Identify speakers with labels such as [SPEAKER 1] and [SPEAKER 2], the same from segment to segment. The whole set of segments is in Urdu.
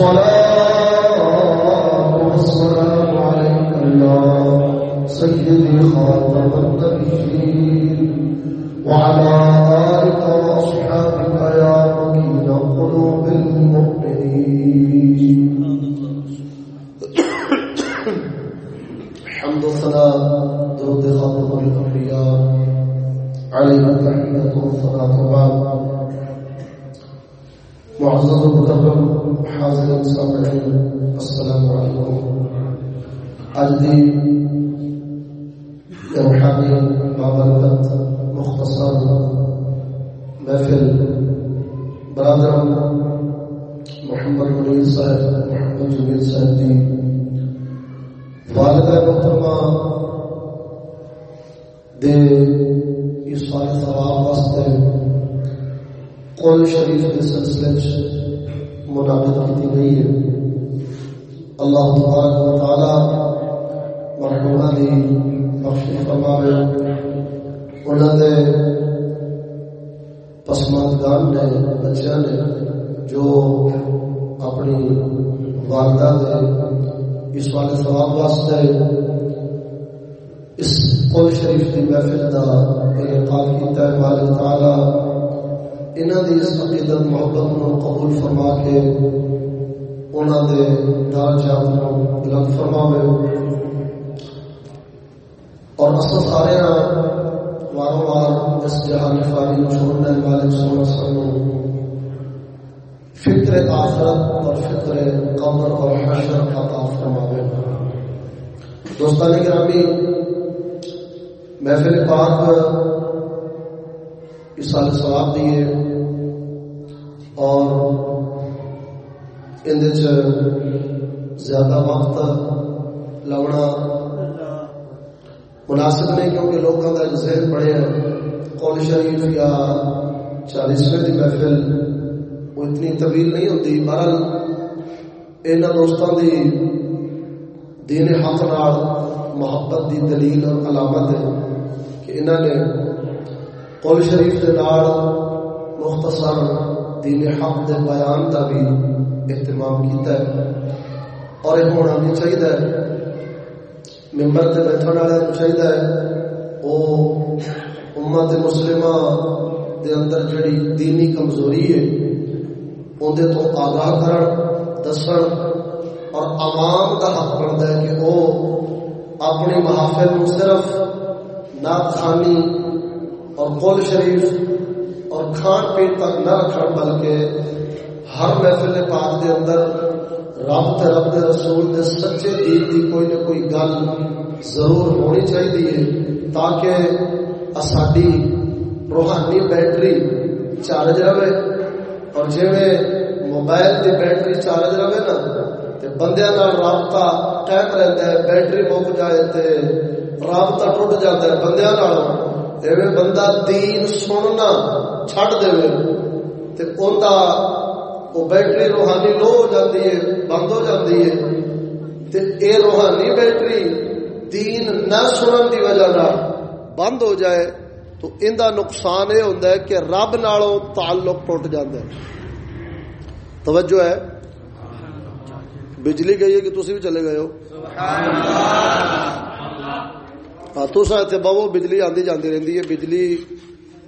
[SPEAKER 1] الصلاة. وسط واروں وار اس جہان فارغ اور فطر قبر اور دیے اور اندر زیادہ وقت لگنا مناسب نہیں، کیونکہ لوگوں کا ذہن بڑے قول شریف یا چالیسویں کی محفل، وہ اتنی طویل نہیں ہوتی پر ان دوستوں کی دین حق نال محبت کی دلیل اور علامت ہے کہ انہوں نے قول شریف کے نال مختصر دین حق کے بیان کا بھی اہتمام کیا ہے۔ اور یہ ہونا بھی چاہیے ممبر سے بیٹھنے والے کو چاہیے وہ امت مسلم کے اندر جڑی دینی کمزوری ہے اندر تو آگاہ کرن، دسن اور عوام کا حق بنتا ہے کہ وہ اپنی محافل کو صرف ناخانی اور کل شریف اور کھان پین تک نہ رکھ بلکہ ہر محفل پاک کے اندر رب تے رب دے رسول دے سچے دین دی کوئی نہ کوئی گل ضرور ہونی چاہیے تاکہ ساری روحانی بیٹری چارج رہے اور جی موبائل کی بیٹری چارج رہے نا تو بندیاں رابطہ ٹائم رہتا ہے، بیٹری مک جائے تو رابطہ ٹوٹ جاتا ہے بندے ایویں بندہ دین سننا چڈ دے تو انہیں وہ بیٹری روحانی لو ہو جاتی ہے، بند ہو جاتی ہے۔ تے اے روحانی بیٹری دین نہ سنن دی وجہ نہ بند ہو جائے، تو ان دا نقصان یہ ہوتا ہے کہ رب نالوں تعلق ٹوٹ جاتا ہے۔ توجہ ہے۔ بجلی گئی ہے کہ تھی بھی چلے گئے ہو؟ تصا اتنے ہاں، بہو بجلی آدھی جاتی رہتی ہے۔ بجلی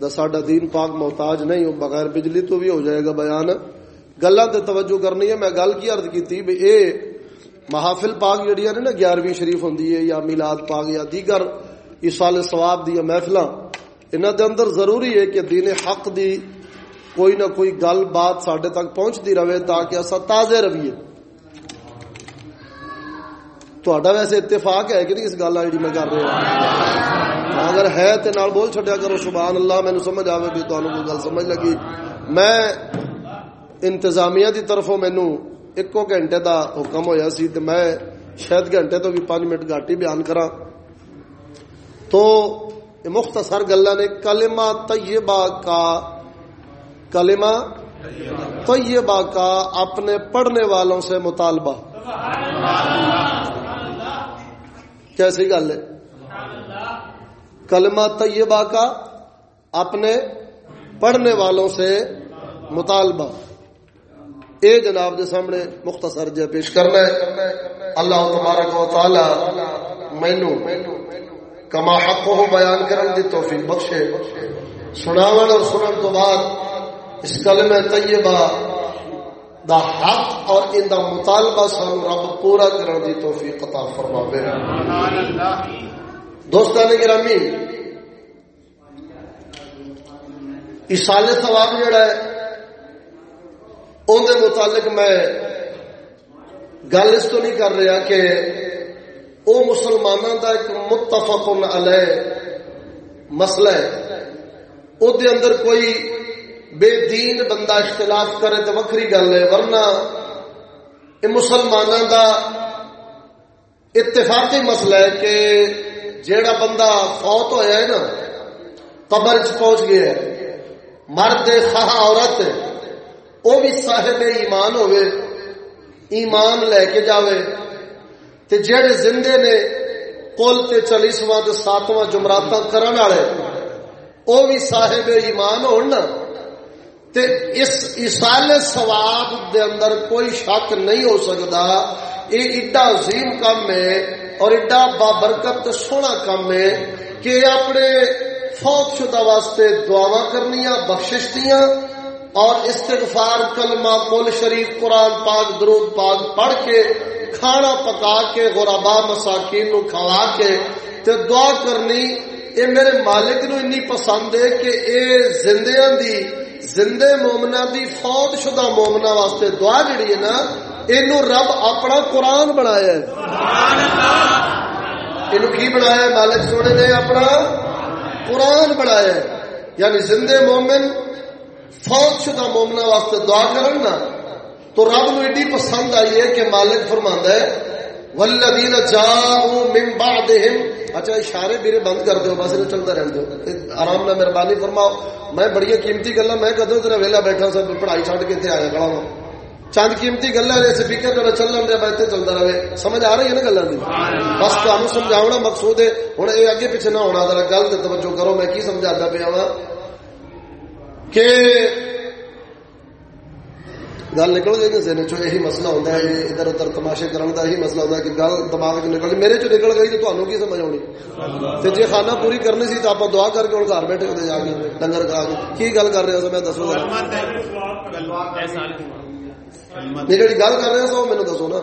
[SPEAKER 1] دا ساڈا دین پاک محتاج نہیں ہو بغیر بجلی تو بھی ہو جائے گا بیان۔ گلا توجہ کرنی ہے، میں گل کی ارد کی بھی اے محافل پاک جہیا نے نا گیارہویں شریف ہوں یا میلاد پاک یا دیگر اسال سواب دیا محفل انہوں دے اندر ضروری ہے کہ دین حق دی کوئی نہ کوئی گل بات سڈے تک پہنچتی رہے تاکہ اصا تازے رویے۔ تھوڑا ویسے اتفاق ہے کہ نہیں اس گل جی میں کر رہا اگر ہے تو بول چڈیا کرو، سبحان اللہ مینو سمجھ آئے بھی تمہیں کوئی گل سمجھ لگی۔ میں انتظامیہ دی طرفوں مینو ایکو گھنٹے دا حکم ہویا سی تو میں شاید گھنٹے تو بھی پانچ منٹ گاٹ ہی بیان کرا تو مختصر گلا نے کلمہ طیبہ کا کلمہ طیبہ کا اپنے پڑھنے والوں سے مطالبہ۔ کیسی گل ہے؟ کلمہ طیبہ کا اپنے پڑھنے والوں سے مطالبہ۔ اے جناب کے سامنے مختصر جہ پیش کرنا ہے۔ اللہ تبارک و تعالی مینو کما حق ہو بیان کرن دی توفیق بخشے۔ سناون اور سنن تو بعد اس کلمہ طیبہ دا حق اور ان دا مطالبہ سانو رب پورا کرن دی توفیق عطا فرماوے۔ دوستان گرامی ایصال ثواب جڑا ہے اون دے متعلق میں گل اس تو نہیں کر رہا کہ او مسلمانوں دا ایک متفق علیہ مسئلہ ہے او دے اندر کوئی بے دین بندہ اختلاف کرے تو وکری گل ہے ورنہ یہ مسلمانوں کا اتفاقی مسئلہ ہے کہ جیڑا بندہ فوت ہوا ہے نا قبر چ پہنچ گیا ہے مرد خواہ عورت وہ بھی صاحب ایمان ہوئے، ایمان لے کے جاوے۔ تے جڑے زندے نے کل تے چالیسواں ساتواں جمراتا کرن والے، وہ بھی صاحب ایمان ہونا تے اس اسال ثواب دے اندر کوئی شک نہیں ہو سکتا یہ ایڈا عظیم کام ہے اور ایڈا بابرکت سونا کام ہے کہ اپنے فوت شدہ واسطے دعوا کرنی بخشش دیا اور استغفار کلمہ کل شریف قرآن پاک درود پاک پڑھ کے کھانا پکا کے غربا مساکین نو کھوا کے تے دعا کرنی اے میرے مالک نو انی پسند ہے کہ اے زندیاں دی زندے مومنا دی فوت شدہ مومنا واسطے دعا جڑی ہے نا اینو رب اپنا قرآن بنایا ہے۔ اینو کی بنایا ہے مالک سونے نے؟ اپنا قرآن بنایا ہے۔ یعنی زندے مومن فوت شدہ مومنا واسطے دعا کرن نا، تو رب نو ایڈی پسند آئی ہے کہ مالک فرماندا ہے والذین جاءوا من بعدهم۔ اچھا اشارے میرے بند کر دو بس چلتا رہن دو آرام نہ مہربانی فرماؤ۔ میں بڑی قیمتی گلا میں کدو تیرا ویلا بیٹھا سب پڑھائی چڈ کے تے آیا کھڑا ہوں۔ چند قیمتی گلا نے سپیکر میرا چلن دیا، میں چلتا رہے۔ سمجھ آ رہی ہے نا گلا بس تمہیں سمجھاؤنا مقصود ہے۔ ہوں یہ اگے پیچھے نہ ہونا، ذرا گل تے توجہ کرو، میں کی سمجھا پیا وا کہ گل نکل گئی جی، نا چو یہی مسئلہ ہوتا ہے ادھر ادھر تماشے کرنے کا یہی مسئلہ ہوتا ہے کہ گل دماغ چ نکل میرے چ نکل گئی تو تمہیں کی سمجھ آنی؟ تو جی خانہ پوری کرنی سی تو آپ دعا کر کے ہوں گھر بیٹھے ہوتے جا کے ڈنگر کھا کے۔ کی گل کر رہے ہو میں دسو گا۔ جی گل کر رہے ہو مینو دسو نا۔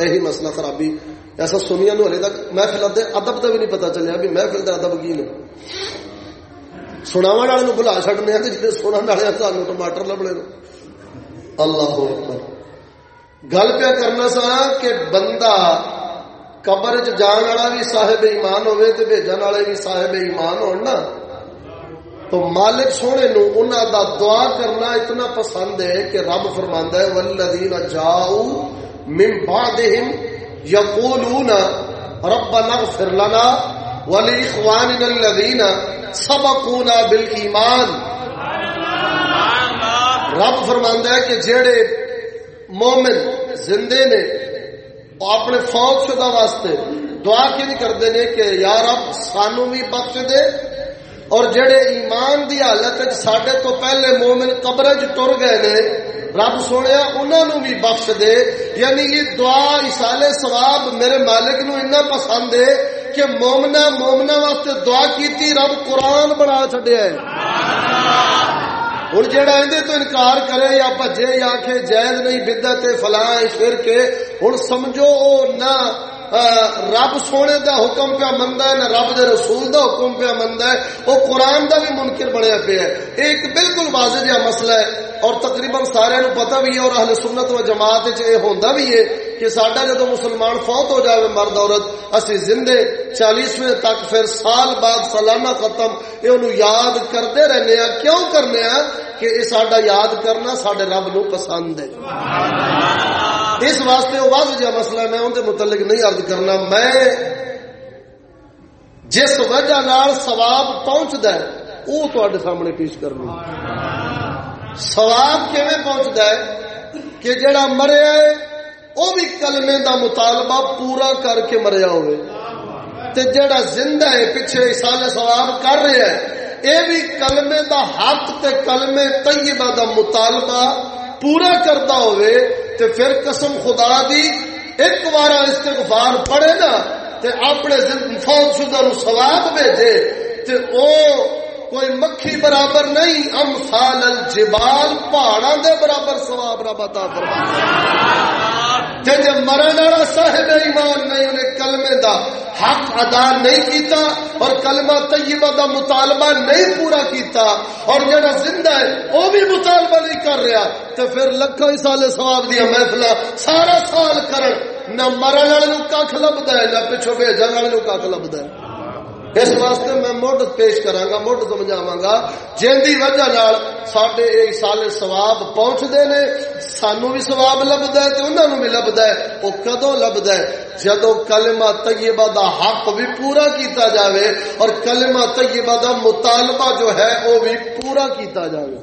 [SPEAKER 1] یہی مسئلہ خرابی ایسا سنیا نو ہلے تک محفل ادب کا بھی نہیں پتا چلیا بھی محفل کا ادب کی نہیں سناو والے بلا چڈنے جی والے سانو ٹماٹر لبنے اللہ گل پیا کرنا سا کہ بندہ قبر چ جان والا بھی صاحب ایمان ہوے تے بھیجن والے بھی صاحب ایمان ہون تو مالک سونے نو انہاں دا دعا کرنا اتنا پسند ہے کہ رب فرماندا ہے والذین جاؤ من بعدهم یقولون ربنا اغفر لنا ولاخواننا الذين سبقونا بالایمان رب فرماندا ہے کہ جڑے مومن زندے نے اپنے فوج شدہ واسطے دعا کی نہیں کرتے ہیں کہ یار اب سانو بھی بخش دے اور جڑے ایمان دی حالت سڈے تو پہلے مومن قبر چ ٹر گئے نے رب سونے انہوں بھی بخش دے۔ یعنی یہ دعا اسالے سواب میرے مالک نو اتنا پسند ہے کہ مومنا مومنا واسطے دعا کیتی رب قرآن بنا چڈیا ہوں جہاں اندر تو انکار کرے، یا بجے یا کہ جائز نہیں بدت فلاں شر کے ہوں سمجھو او نہ رب سونے دا حکم پیا منتا ہے، نہ رب دے رسول دا حکم پیا منتا ہے۔ وہ قرآن دا بھی منکر بنیا پیا ہے۔ ایک بالکل واضح جہا مسئلہ ہے۔ اور تقریباً سارے پتا بھی ہے اور اہل سنت و جماعت یہ ہوتا بھی ہے کہ سڈا جدو مسلمان فوت ہو جائے مرد عورت، اسی زندے چالیسویں تک پھر سال بعد سالانہ ختم۔ یہ انہوں یاد کرتے رہنے ہیں۔ کیوں کرنے ہیں؟ کہ یہ سڈا یاد کرنا سڈے رب نو پسند ہے۔ اس واسطے وہ واضح جہا مسئلہ میں اندر متعلق نہیں عرض کرنا۔ میں جس وجہ نال ثواب پہنچتا ہے، وہ تے سامنے پیش کرنا سواب کیون پہنچتا ہے؟ کہ جڑا مریا ہے، وہ بھی کلمے دا مطالبہ پورا کر کے مریا ہوئے۔ تے جڑا زندہ ہے، پیچھے سال سواب کر رہا ہے، اے بھی کلمے دا حق تے کلمے طیبہ دا مطالبہ پورا کرتا ہوئے تے پھر قسم خدا دی ایک بار استغفار پڑھے نا تے اپنے فوج شدہ نو ثواب بھیجے تے او کوئی مکھی برابر نہیں، امثال الجبال پہاڑا دے برابر ثواب رب عطا فرمائے تے جے مرن والا صاحب ایمان نہیں، انہیں کلمے دا حق ادا نہیں کیتا اور کلمہ طیبہ دا مطالبہ نہیں پورا کیتا اور جڑا زندہ ہے، وہ بھی مطالبہ نہیں کر رہا، تے پھر لکھوں سال ثواب دیا محفل سارا سال کرن، نہ مرن والے کھ لبدا ہے، نہ پچھو بھیجن والے کھ لبدا ہے۔ اس واسطے میں مڈ پیش کرا گا مڈ سمجھاوا گا جن کی وجہ سڈے ایک سال سواب پہنچتے نے، سانو بھی سواب لبدا ہے انہوں بھی لبدا ہے۔ وہ کدو لبدا ہے؟ جدو کلمہ طیبہ دا حق بھی پورا کیتا جاوے اور کلمہ طیبہ دا مطالبہ جو ہے وہ بھی پورا کیتا جاوے۔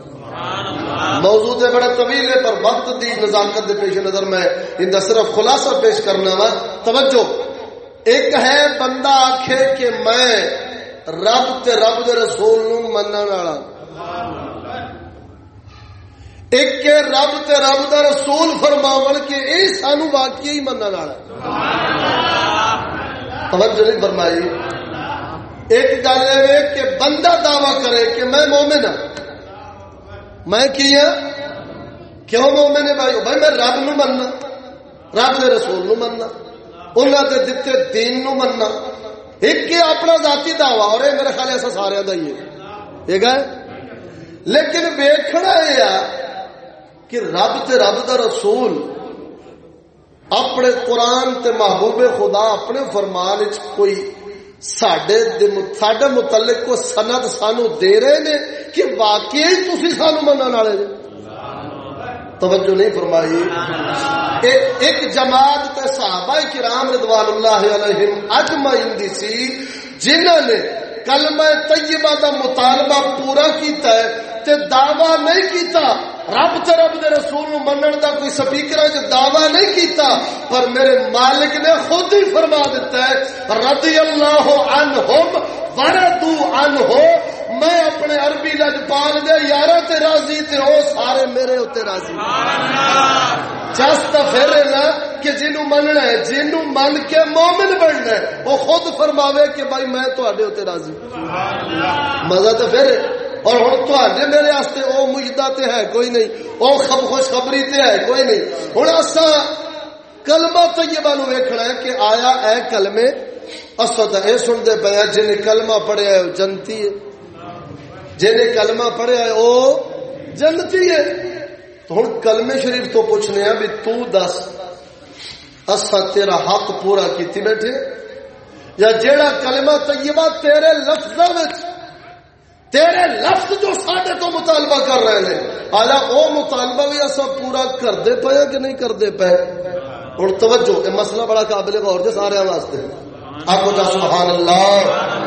[SPEAKER 1] موضوع سے بڑا طویل ہے، پر وقت دی نزاکت دے پیش نظر میں ان صرف خلاصہ پیش کرنا وا۔ توجہ! ایک ہے بندہ آخے کہ میں رب تے رب دے رسول نو منن والا۔ ایک رب تے رب دا رسول فرماون کہ اے سانو واقعی منن والا۔ توجہ نہیں فرمائی۔ ایک گل ہے کہ بندہ دعوی کرے کہ میں مومن ہوں میں کی ہوں کیوں مومن ہے بھائی بھائی میں رب نو مننا۔ رب دے رسول نو مننا۔ انہوں دے دیتے دین نو مننا ایک کے اپنا ذاتی دعوی اور یہ میرے خیال ایسا سارے دا ہی ہے گئے لیکن ویکھنا یہ کہ رب تے رب دا رسول اپنے قرآن تے محبوب خدا اپنے فرمان کوئی سڈے سڈے متعلق کو سند سانو دے رہے نے کہ واقعی تھی سانو منع والے توجہ نہیں فرمائی۔ ایک جماعت تے صحابہ کرام رضوان اللہ علیہم اجمعین دی سی جنہوں نے کلمہ طیبہ دا مطالبہ پورا کیتا ہے تے دعویٰ نہیں کیتا، رب تے رب دے رسول نو منن دا کوئی سپیکر جو دعویٰ نہیں کیتا، پر میرے مالک نے خود ہی فرما دیتا ہے، رضی اللہ عنہم، وردو عنہ میں اپنے عربی لجپال دے یارہ تے راضی تے او سارے میرے ہوتے راضی چست پھر نا کہ جنو مننا ہے جنو من کے مومن بننا ہے، وہ خود فرماوے کہ بھائی میں تو آڈے ہوتے راضی مزہ تو پھر اور ہوں تے میرے واسطے او مجدہ تے ہے، کوئی نہیں۔ او خب خوش خبری تے ہے، کوئی نہیں۔ ہوں اصا کلمہ طیبہ نو ویکھنا ہے کہ آیا اے کلمے اصل تو یہ سنتے پے جن کلمہ پڑھیا ہے جنتی ہے۔ جن کلمہ پڑھیا ہے وہ جنتی ہے۔ تو ہوں کلمے شریف تو پوچھنے ہیں بھی تو دس اصا تیرا حق پورا کیتی بیٹھے۔ یا جیڑا کلمہ طیبہ تیرے لفظ تیرے لفظ جو سڈے تو مطالبہ کر رہے ہیں آیا وہ مطالبہ بھی اصا پورا کرتے پے کہ نہیں کرتے پے ہوں توجہ یہ مسئلہ بڑا قابل غور جی سارے واسطے۔ آپ کو سبحان اللہ۔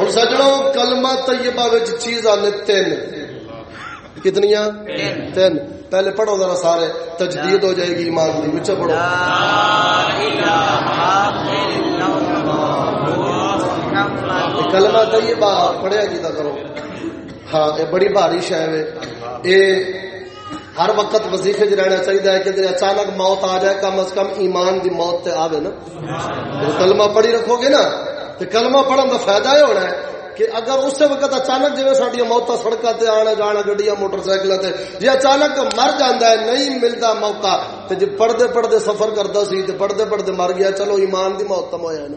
[SPEAKER 1] ہوں سجڑوں کلمہ طیبہ چیز آنے تین کتنیا تین پہلے پڑھو ذرا سارے تجدید ہو جائے گی ایمان کی بچہ پڑھو کلمہ طیبہ پڑھیا کی کرو ہاں یہ بڑی بھاری شہ ہے ہر وقت وظیفے چ رہنا چاہیے کہ اچانک موت آ جائے کم از کم ایمان دی موت تے آوے نا کلمہ پڑھی رکھو گے نا تو کلمہ پڑھن کا فائدہ یہ ہونا ہے کہ اگر اس وقت اچانک جی ساری موت سڑکوں سے آنا جانا گڈیا موٹر سائیکل سے جی اچانک مر جانا ہے، نہیں ملتا موقع تو جی پڑھتے پڑھتے سفر کرتا سی تو پڑھتے پڑھتے مر گیا، چلو ایمان دی موت تم ہوا نا۔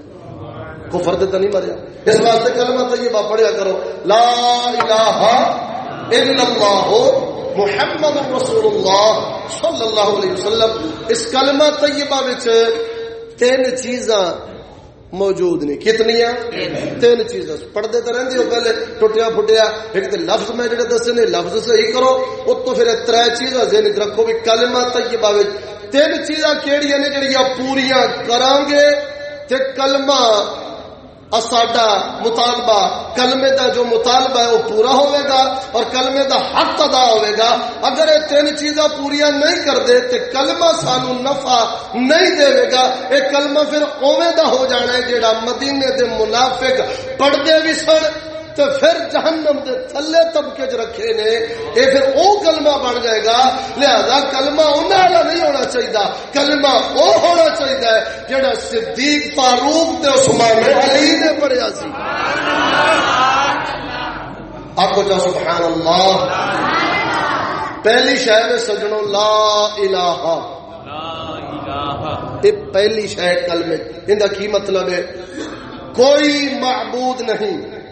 [SPEAKER 1] کفر تو نہیں مریا۔ اس واسطے کلمہ تو یہ پڑھیا کرو۔ لا الہ الا اللہ محمد رسول اللہ صلی اللہ علیہ وسلم۔ اس کلمہ طیبہ وچ تین چیزاں موجود نہیں۔ کتنی؟ تین چیزاں۔ پڑھتے تو رہتے ہو پہلے ٹوٹیا پھٹیا ایک تو لفظ میں جڑے دسے نے لفظ صحیح کرو اس تو پھر تر چیزاں ذہن رکھو بھی کلمہ طیبہ تین چیزاں کیڑیاں نے جڑیاں پوریاں کران گے تے کلمہ ساڈا مطالبہ، کلمے دا جو مطالبہ ہے وہ پورا ہوئے گا اور کلمے دا حق ادا ہوئے گا۔ اگر یہ تین چیزاں پوریا نہیں کرتے تو کلمہ سانو نفع نہیں دے گا، یہ کلمہ پھر اوے دا ہو جانا ہے جیڑا مدینے دے منافق پڑھتے بھی سن۔ تو پھر جہنم دے تھلے طبقے چ رکھے نے یہ پھر او کلمہ بن جائے گا۔ لہذا کلمہ انہوں والا نہیں ہونا چاہیے کلمہ وہ ہونا چاہیے جڑا صدیق فاروق تے عثمان علی نے پڑھیا سی۔ آپ کو سبحان اللہ پہلی شہر سجنوں، لا الہ۔ یہ پہلی شہر کلمے، ان کی مطلب ہے؟ کوئی معبود نہیں۔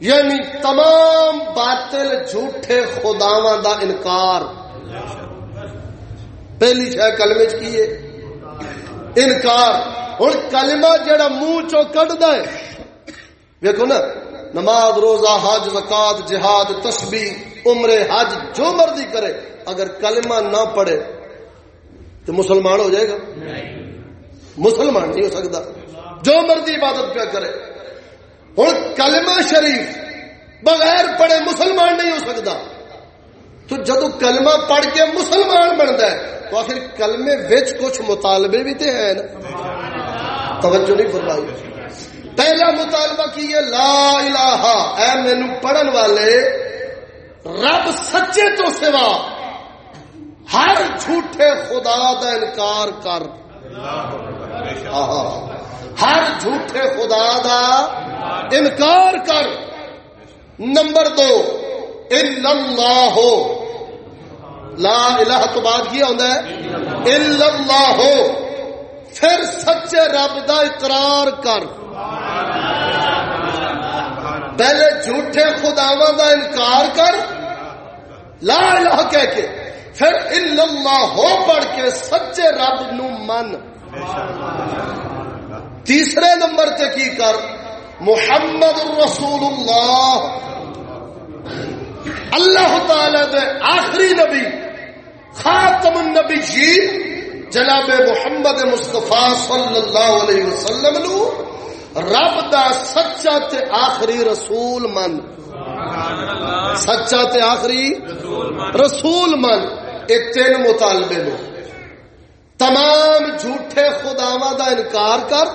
[SPEAKER 1] یعنی تمام باطل جھوٹے خداوا دا انکار. پہلی شہ کلمے کی ہے؟ انکار. ہوں کلمہ جڑا منہ چو کٹ ہے ویکو نا، نماز، روزہ، حج، زکات، جہاد تسبی عمر حج، جو مرضی کرے، اگر کلمہ نہ پڑھے، تو مسلمان ہو جائے گا؟ مسلمان نہیں ہو سکتا۔ جو مرضی عبادت پہ کرے ہوں کلمہ شریف بغیر پڑھے مسلمان نہیں ہو سکتا۔ تو جدو کلمہ پڑھ کے مسلمان بنتا ہے تو آخر کلمے وچ کچھ مطالبے بھی تو ہیں توجہ نہیں فرمائی۔ پہلا مطالبہ کی ہے لا الہ اے مینو پڑھن والے رب سچے تو سوا ہر جھوٹے خدا دا انکار کر۔ ہر جھوٹے خدا دا انکار کر۔ نمبر دو، اللہ ہو لا الہ تو بعد کی ہوتا ہے؟ اللہ ہو پھر سچے رب دا اقرار کر۔ پہلے جھوٹے خداوا دا انکار کر۔ لا الہ کہہ کے۔ پھر اللہ ہو پڑھ کے سچے رب نو من۔ تیسرے نمبر تے کی کر؟ محمد رسول اللہ اللہ تعالی دے آخری نبی، خاتم النبی جی جناب محمد مصطفیٰ صلی اللہ علیہ وسلم نو رب دا سچا تے آخری رسول من۔ سچا تے آخری رسول من یہ تین مطالبے نے تمام جھوٹے خداوا دا انکار کر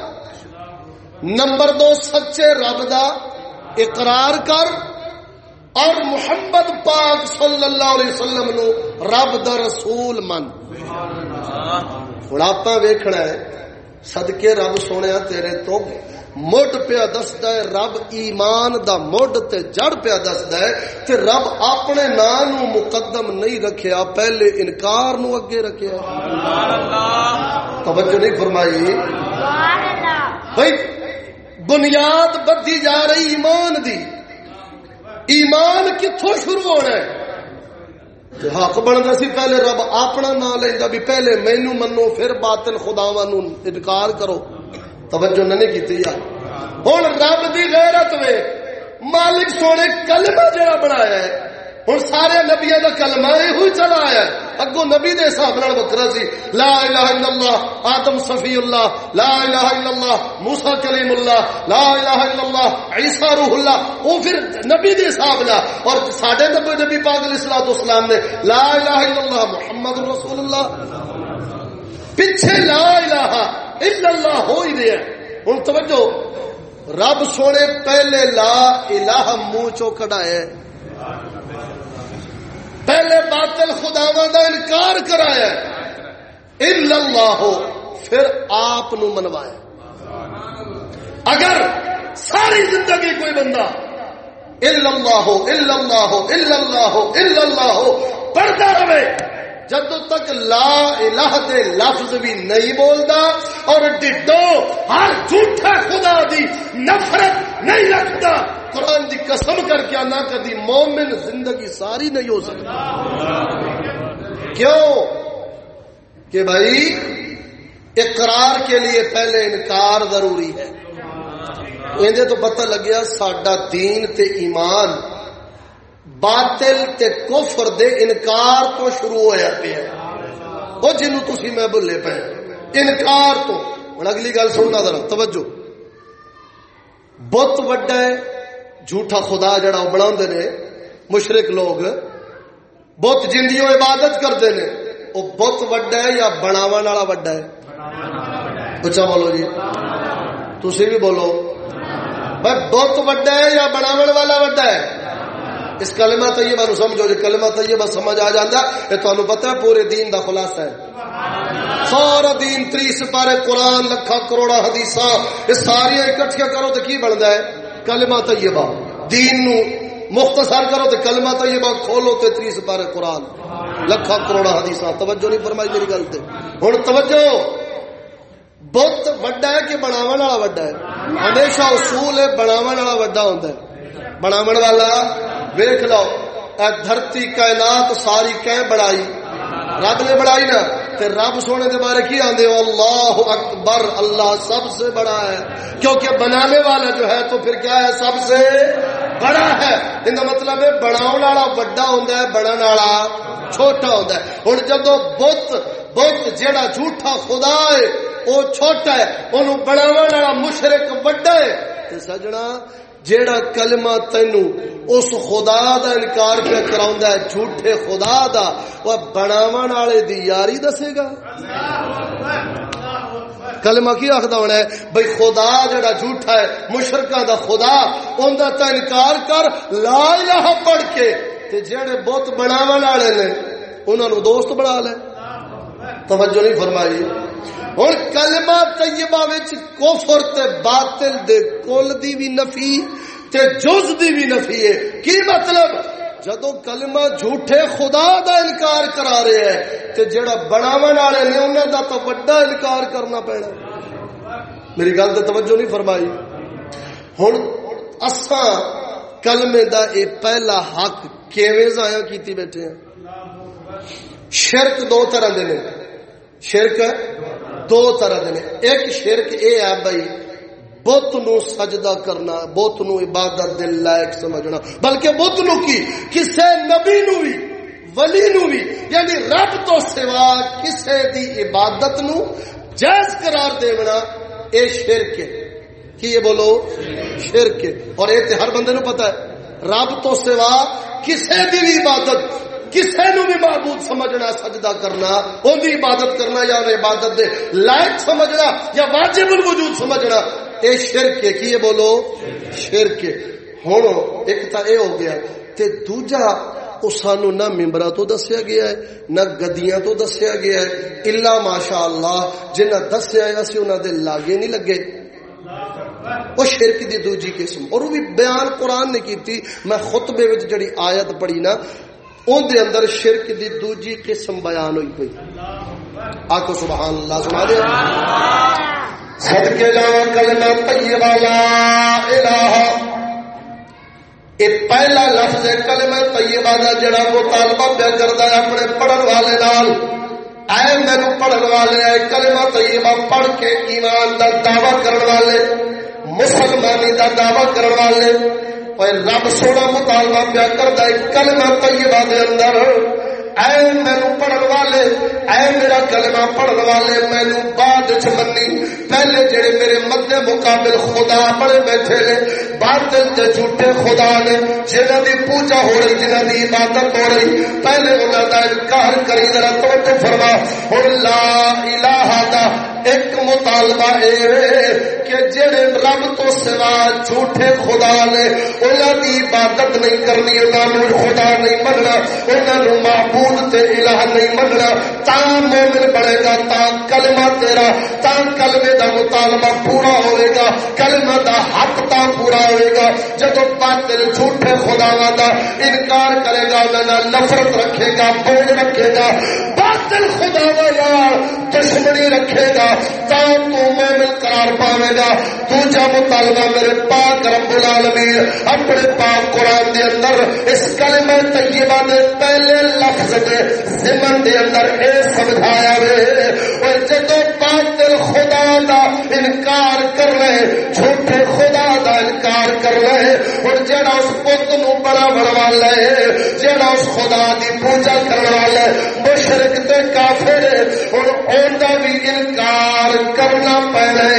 [SPEAKER 1] نمبر دو سچے رب دا اقرار کر اور محمد پاک صلی اللہ علیہ وسلم نو رب دا رسول من۔ ہوں آپ ویخنا ہے سدکے رب سونے تیرے تو مڈ پیا دستا ہے رب ایمان دا مڈ تے جڑ پیا دستا ہے تے رب اپنے نام نو مقدم نہیں رکھیا پہلے انکار نو اگے رکھیا۔ توجہ نہیں فرمائی۔ بھائی بنیاد بدھی جا رہی ایمان دی۔ ایمان کتوں شروع ہونا ہے؟ حق بنتا سی، پہلے رب اپنا نام لینا بھی پہلے مینو منو، پھر باطل خداوا نو انکار کرو۔ توجہ نہیں کی ہوں رب کی غیرت وے۔ مالک سونے کلمہ جڑا بنایا ہے ہوں سارے نبیا کا کلمہ یہ چلا آیا اگو نبی دے حساب نال وکرا سی۔ لا الہ الا اللہ، آدم صفی اللہ، لا الہ الا اللہ، موسی کلیم اللہ، لا الہ الا اللہ، عیسی روح اللہ۔ وہ پھر نبی دے حساب نال، اور ساڈے نبی نبی پاک علیہ الصلوۃ والسلام نے لا الہ الا اللہ محمد رسول اللہ۔ پیچھے لا الہ الا اللہ ہو ہی دیا ہوں توجہ، رب سونے پہلے لا الہ منہ چو کڈائے اہل باطل خداواں انکار کرایا اللہ ہو پھر آپ منوایا۔ اگر ساری زندگی کوئی بندہ اللہ ہو اللہ ہو اللہ ہو اللہ ہو پڑھتا رہے جب تک لا الہ دے لفظ بھی نہیں بولتا اور ڈڈو ہر جھوٹا خدا دی نفرت نہیں رکھتا، قرآن دی قسم کر کے نہ کدی مومن زندگی ساری نہیں ہو سکتی کیوں؟ کہ بھائی، اقرار کے لیے پہلے انکار ضروری ہے۔ اندے تو پتہ لگیا ساڈا دین تے ایمان باطل تے کفر دے انکار تو شروع ہوا پیا وہ جنو تھی میں بھولے پے انکار تو۔ ہوں اگلی گل سننا ذرا، توجہ۔ بت وڈا ہے، جھوٹا خدا جڑا وہ بنا نے۔ مشرق لوگ بت جنوں عبادت کرتے ہیں وہ بت وڈا ہے یا بناو والا وڈا ہے؟ اچھا بولو جی۔ تھی بھی بولو۔ بھائی، بت وڈا ہے یا بناو والا وڈا ہے؟ اس کلمہ طیبہ نو سمجھو جی کلمہ طیبہ سمجھ آ جاتا ہے تمہیں پتا ہے پورے دین دا خلاصہ ہے۔ سارا دین تری سپارے قرآن لکھا کروڑا حدیث یہ ساری اکٹھیا کرو تو کی بنتا ہے؟ کلمہ طیبہ۔ دین نو مختصر کرو تو کلمہ طیبہ کھولو تے تری سپارے قرآن۔ لکھا کروڑا حدیث توجہ نہیں فرمائی میری گل تے۔ ہن توجہ بت وڈا ہے کہ بناو والا وڈا ہے؟ ہمیشہ اصول ہے بناو والا وڈا ہوتا ہے۔ بناو والا ویخ لو، اے دھرتی کائنات ساری کہ بڑائی رب نے بڑائی نا، تے رب سونے دے بارے کی آندے؟ ہو اللہ اکبر، اللہ سب سے بڑا ہے۔ کیونکہ بنانے والا جو ہے، تو پھر کیا ہے؟ سب سے بڑا ہے۔ ان کا مطلب ہے بناؤ والا وڈا ہوتا ہے بڑا والا چھوٹا ہوتا ہے۔ ہوں جدو بت بت جیڑا جھوٹا خدا ہے وہ چھوٹا ہے انہوں بناو والا مشرق وڈا ہے۔ سجنا جیڑا کلمہ تینو اس خدا دا انکار پہ کراؤں ہے، جھوٹے خدا دا، وہ بناون والے دی یاری دسے گا۔ کلمہ کی آخدا ہونا ہے؟ بھئی خدا جڑا جھوٹا ہے مشرکہ دا خدا، ان دا تا انکار کر، لا الہ پڑھ کے۔ تے جڑے بہت بناون والے نے، انہاں نو دوست بنا لے۔ توجہ نہیں فرمائی۔ ہوں کلمہ طیبہ وچ کفر تے باطل دے کل دی بھی نفی تے جز دی بھی نفی ہے۔ کی مطلب؟ جدو کلمہ جھوٹے خدا دا انکار کرا رہے ہیں تے جڑا بناون والے نے انہاں دا تو بڑا انکار کرنا پینا۔ میری گل تے توجہ نہیں فرمائی۔ ہن اساں کلمے دا اے پہلا حق کیویں ضائع کیتی بیٹھے ہیں؟ شرک دو طرح دے نے۔ شرک دو طرح دے ایک شرک اے ہے بھائی، بت نو سجدہ کرنا، بت نو عبادت دل لائق سمجھنا۔ بلکہ بت نو کی؟ کسے نبی نو بھی ولی نو بھی یعنی رب تو سوا کسے دی عبادت نو جائز قرار دیونا۔ اے شرک ہے کی یہ بولو؟ شرک۔ اور اے تے ہر بندے نو پتا ہے، رب تو سوا کسے دی بھی عبادت کسی نو بھی معبود سمجھنا، سجدہ کرنا ان کی عبادت کرنا یا عبادت دے لائق سمجھنا یا واجب الوجود سمجھنا، اے شرک ہے، کی بولو؟ شرک ہوں ایک تو یہ ہو گیا تے دوجا او سانو نہ ممبر تو دسیا گیا ہے، نہ گدیاں تو دسیا گیا ہے۔ الا ماشاء اللہ جنہ دسیا ہے، اسی انہوں دے لاگے نہیں لگے۔ وہ شرک دی دوجی قسم۔ اور وہ بھی بیان قرآن نے کی تھی میں خطبے وچ جڑی آیت پڑھی نا ان دے اندر شرک دی دوجی قسم بیان ہوئی پئی۔ آکو سبحان اللہ سبحان اللہ۔ صدقے جاواں کلمہ طیبہ، لا الہ۔ یہ پہلا لفظ کلمہ طیبہ دا، جڑا مطالبہ پیا کرتا ہے اپنے پڑھن والے نال۔ اے مینو پڑھن والے، اے کلمہ طیبہ پڑھ کے ایمان دا دعوی کرن والے، مسلمانی دا دعوی کرن والے۔ پر رب سونا مطالبہ پیا کرتا ہے کلمہ طیبہ دے اندر اے مینو پڑھن والے اے میرا کلمہ پڑھن والے مینو بعد چ منی پہلے جڑے میرے مد مقابل خدا بڑے بیٹھے نے بعد تے جھوٹے خدا نے جنہاں دی پوجا ہو رہی جنہاں دی عبادت ہو رہی پہلے انہاں دا انکار کری ذرا توجہ فرما اور لا الہ دا ایک مطالبہ اے کہ جڑے رب تو سوا جھوٹے خدا نے انہاں دی عبادت نہیں کرنی انہاں نو خدا نہیں مننا، انہاں نو معبود تے الہ نہیں مننا، تا مومن بنے گا، تا کلمہ تیرا، تا کلمے دا مطالبہ پورا ہوئے گا، کلمہ دا حق تا پورا ہوئے گا۔ جب باطل جھوٹے خداواں دا انکار کرے گا، انہاں نفرت رکھے گا بوجھ رکھے گا۔ باطل خداواں یار دشمنی رکھے گا، تا تو مومن قرار پاوے گا۔ دوجا مطالبہ میرے پاک رب العالمین، اپنے پاک قرآن دے اندر، اس کلمہ طیبہ دے پہلے لفظ دے زمن دے اندر اے سمجھایا وے۔ اور جدو خدا دا انکار کر رہے جھوٹے خدا دا انکار کر رہے اور جڑا اس پت نو بڑا بڑوا لے جڑا اس خدا دی پوجا کرنے والے مشرک تے کافر اور اون دا بھی انکار کرنا پڑے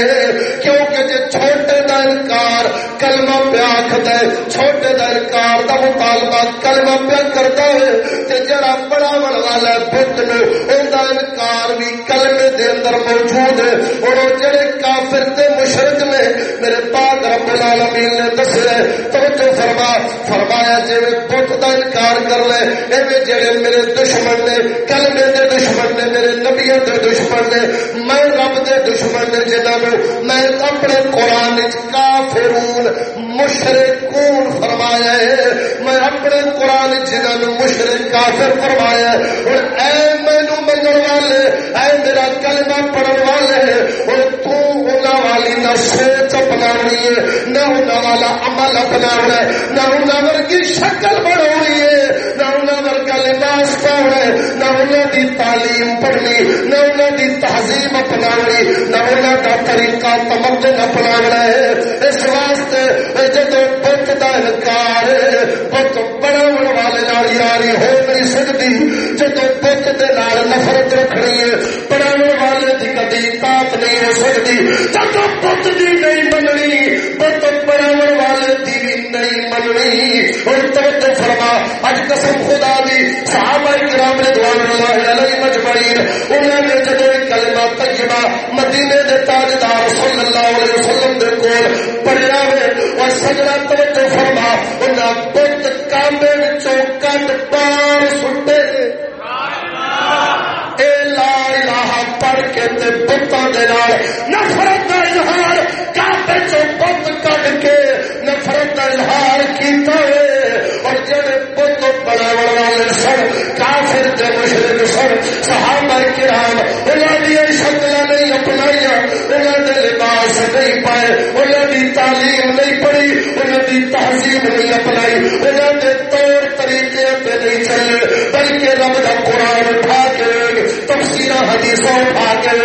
[SPEAKER 1] کیونکہ جے چھوٹے دا انکار کلمہ پہ آخد ہے، چھوٹے دا انکار دا مطالبہ کلمہ پہ کرتا ہے۔ تے جڑا بڑا بڑا والا بت نے اون دا انکار بھی کلمے دے اندر موجود ہے۔ اور جڑے کافر تے مشرک نے میرے العالمین نے دسے توجہ فرما، فرمایا جی بت دا انکار کر لے، ایویں جڑے میرے دشمن نے، کلمے دے دشمن نے، میرے نبیوں دے دشمن نے، میں رب دے دشمن نے جنہوں میں اپنے قرآن کافرون، مشرکون فرمایا ہے، میں اپنے قرآن جنہوں مشرک کافر فرمایا ہے، اور اے مینو منگل والے، اے میرا کلمہ پڑھن والے، اور تو انہاں والی نہ سوچ اپناونی ہے نہ ہونا والا عمل اپناونا ہے۔ نہ انہاں کی شکل بناونی ہے نہ انہاں ورگا لباس پاونا ہے نہ انہاں دی تعلیم پڑھنی، نہ انہاں دی تہذیب اپناونی، نہ انہاں دا طریقہ تمدن اپناونا ہے۔ اس واسطے جدو بت دا انکار بت بناون والے نال یاری ہو نہیں سکتی، جدو بت دے نال نفرت رکھنی ہے بناون والے دی کدی طاقت نہیں ہو سکتی۔ جدو بت دی نہیں مننی، بت بناون والے دی بھی نہیں مننی۔ اور توجہ فرما اج قسم خدا دی صحابہ کرام رضوان اللہ علیہ مجمعین انہوں نے جدو کلمہ طیبہ مدینے دے تاجدار صلی اللہ علیہ وسلم دے کول پڑھیا اور سجنا توجہ فرما، انہاں بت کامے وچوں پار سٹے اے لا الہ پڑھ کے تے بتاں دے نال نفرت دا اظہار کعبے چوں بت کڈ کے نفرت دا اظہار کیتا ہے۔ والے سن کافر سن، صحابہ کرام، انہاں دی شکل نہیں اپنائیاں، انہاں دے لباس نہیں پائے، انہاں دی تعلیم نہیں پڑھی، انہاں دی تہذیب نہیں اپنائی، انہاں دے طور طریقے نہیں چلے بلکہ رب دا قرآن اٹھا کے تفسیر حدیثوں اٹھا کے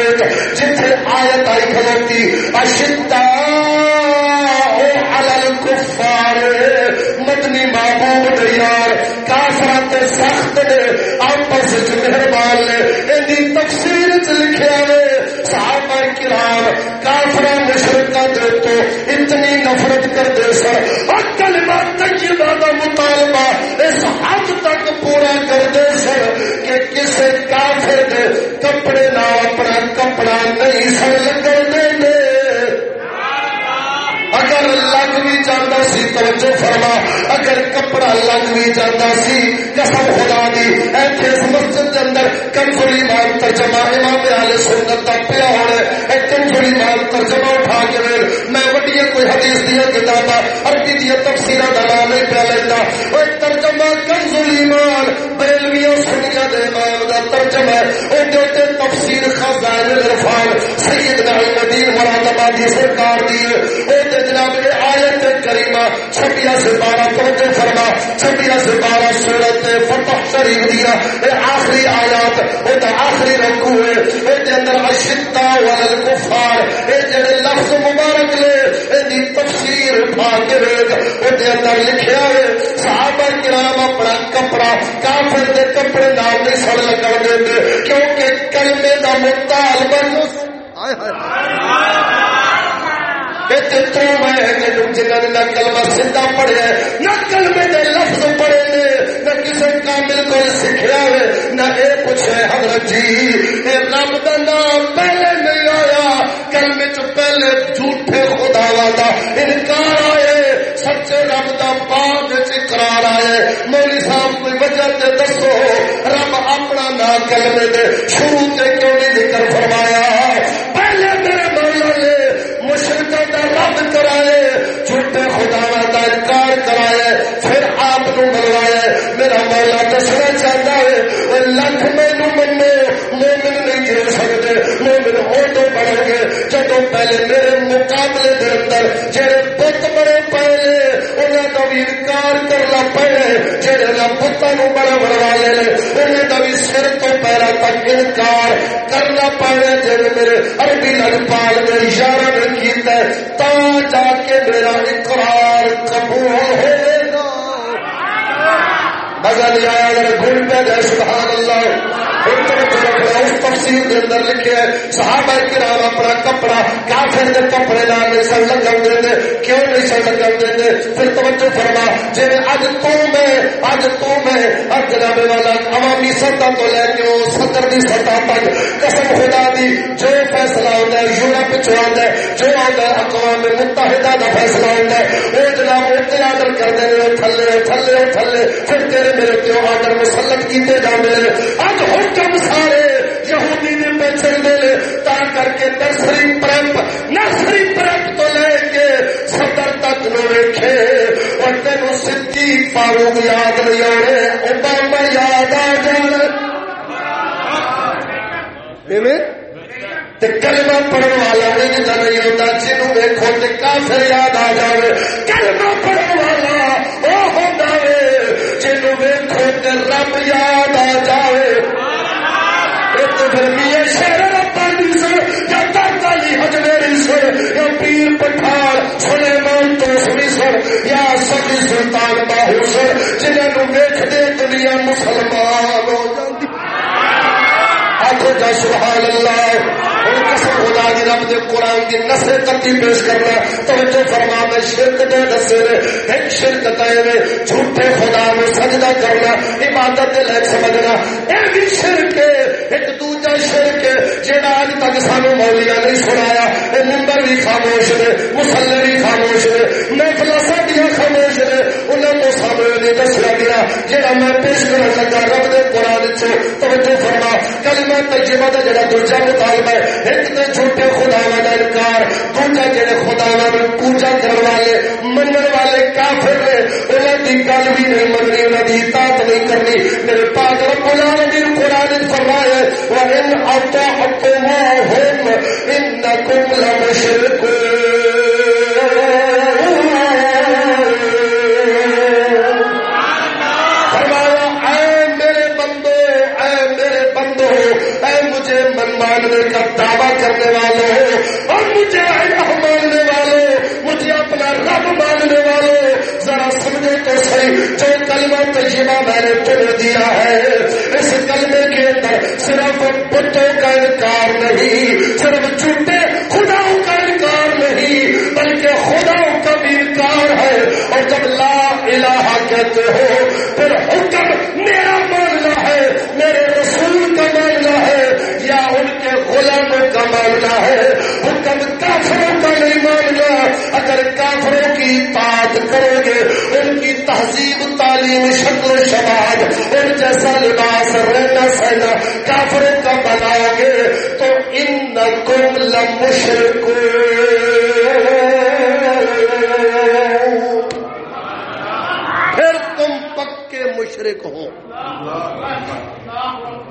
[SPEAKER 1] جتھے آیت آئی کھلوتی کفار مدنی محبوب یار کافرات سخت نے آپس مہربان نے ان تفسیر چ لکھا ہے صحابہ کرام کافر مشرقہ دے تو اتنی نفرت کرتے سر اور کلمہ طیبہ توجہ فرما اگر کپڑا لگ بھی جانا سی قسم خدا دی ایتھے اس مسجد کے اندر کنزل ایمان ترجمہ امام اہل سنت کا پیا ہونا ہے کنزل ایمان ترجمہ اٹھا کے میں وڈی کوئی حدیث دیا کتاباں عربی دیا تفسیر کا نام نہیں پیا لینا وہ ترجمہ کنزل ایمان بریلویوں سنیا دے امام دا ترجمہ ہے وہ الدین خزائن الرفان سید نعیم الدین مراد سرکار دی۔ اے جناب اے آیت کریمہ 26 ستارہ توجہ فرما 26 ستارہ سورۃ فتح شریف دی اے آخری آیات، اے تے آخری رکوع ہے۔ اے دے اندر والکفار، اے جڑے لفظ مبارک لے تفسیر اٹھا کے اندر لکھیا ہے صحابہ کرام اپنا کپڑا کافر دے کپڑے نال نہیں سڑ لگا دے کیونکہ کلمے مطالبہ کلمہ پڑھیا نہ کلمے دے لفظ پڑھے نے نہ کسی کامل کو سیکھا ہے نہ یہ پوچھے حضرت جی رب دا نام پہلے نہیں کلمے چ پہلے جھوٹے خداوا دا انکار آئے، سچے رب دا بعد اقرار آئے۔ مولی صاحب، کوئی وجہ تے دسو، رب اپنا نام کلمے دے شروع تے کیوں نہیں ذکر فرمایا؟ پہلے میرے مولا نے مشرقوں کا رب کرائے جھوٹے خدا کا انکار کرائے پھر آپ ملوایا میرا مولا دسنا چاہتا ہے لکھ مقابلے بت بڑے پہلے انہوں کا بھی انکار کرنا پڑے جہے بتوں بڑا بڑھوا لے انہوں کا بھی سر تو پیرا تک انکار کرنا پڑے جی میرے عربی لڑ پال نے اشارہ نے کیتا ہے، تا جا کے میرا اقرار قبول ہوئے گا۔ مزہ نہیں آیا گھر پہ سبحان تفصیل کے اندر لکھے صحابہ کرام اپنا کپڑا کافر کے کپڑے نال نہیں سن لگن دے کیوں نہیں سن لگن دے پھر توجہ فرما جی اج تو میں، اج تو میں، اج جناب والا عوامی سطح تو لے کے صدر دی سطح تک، قسم خدا دی، جو فیصلہ ہوتا ہے، یورپ چ آتا ہے، جو آتا ہے، اقوام متحدہ کا فیصلہ ہوتا ہے وہ جناب اتنے آڈر کرتے ہیں تھلے تھلے تھلے، پھر تیرے میرے پیو آڈر مسلط کیتے جاتے ہیں اج حکم سارے یہودی نے پہ چلتے ہیں تا کر کے نرسری پرپ نرسری پرپ تو لے کے صدر تک نو ویکھے۔ اور تین سچی فاروق یاد نہیں آنے اوباما یاد آ جانے کلمہ پڑھنے والا نہیں نہیں ہوتا جنوب ویکو تو کافر یاد آ جائے کلمہ پڑھنے والا وہ ہوتا ہے جنوب ویکو تو رب یاد آ جائے پٹھار سنے مان سر یا سبھی سلطان باہو سر جنہوں ویک دے دنیا مسلمان ہو جاتی آخو جا سبحان اللہ قسم خدا دی رب دے قرآن دی نسل کرتی پیش کرنا توجہ فرما میں شرک دے دسے نے ایک شرک تے نے جھوٹے خدا میں سجدہ کرنا عبادت دے لائق سمجھنا اے بھی شرک ہے ایک دوجا شرک آج اج تک سانو مولیاں نہیں سنایا وہ ممبر بھی خاموش نے مسلے بھی خاموش نے محفل کو سامنے نہیں دسیا گیا جیڑا میں پیش کرنے لگا رب دے قرآن چ توجہ فرما کلمہ طیبہ دا جڑا دوجا مطالبہ ہے ایک تو چھوٹے خدا کا انکار دوجا جڑے خدا پوجا کرنے والے من والے کافر نے انہوں کی گل بھی نہیں مننی انہوں کی اطاعت نہیں کرنی میرے پاک رب العالمین قرآن فرمایا وَإِنْ أَطَعْتُمُوهُمْ إِنَّكُمْ ماننے کلمہ میں نے چن دیا ہے۔ اس کلمے کے اندر صرف بتوں کا انکار نہیں، صرف جھوٹے خداؤں کا انکار نہیں، بلکہ خداؤں کا بھی انکار ہے۔ اور جب لا الہ کہتے ہو، تو کا ماننا ہے۔ حکم کافروں کا نہیں ماننا اگر کافروں کی بات کرو گے، ان کی تہذیب، تعلیم، شکل و شباب ان جیسا لباس رہنا سہنا کافروں کا بناؤ گے، تو ان کو لمشرک پکے مشرق ہو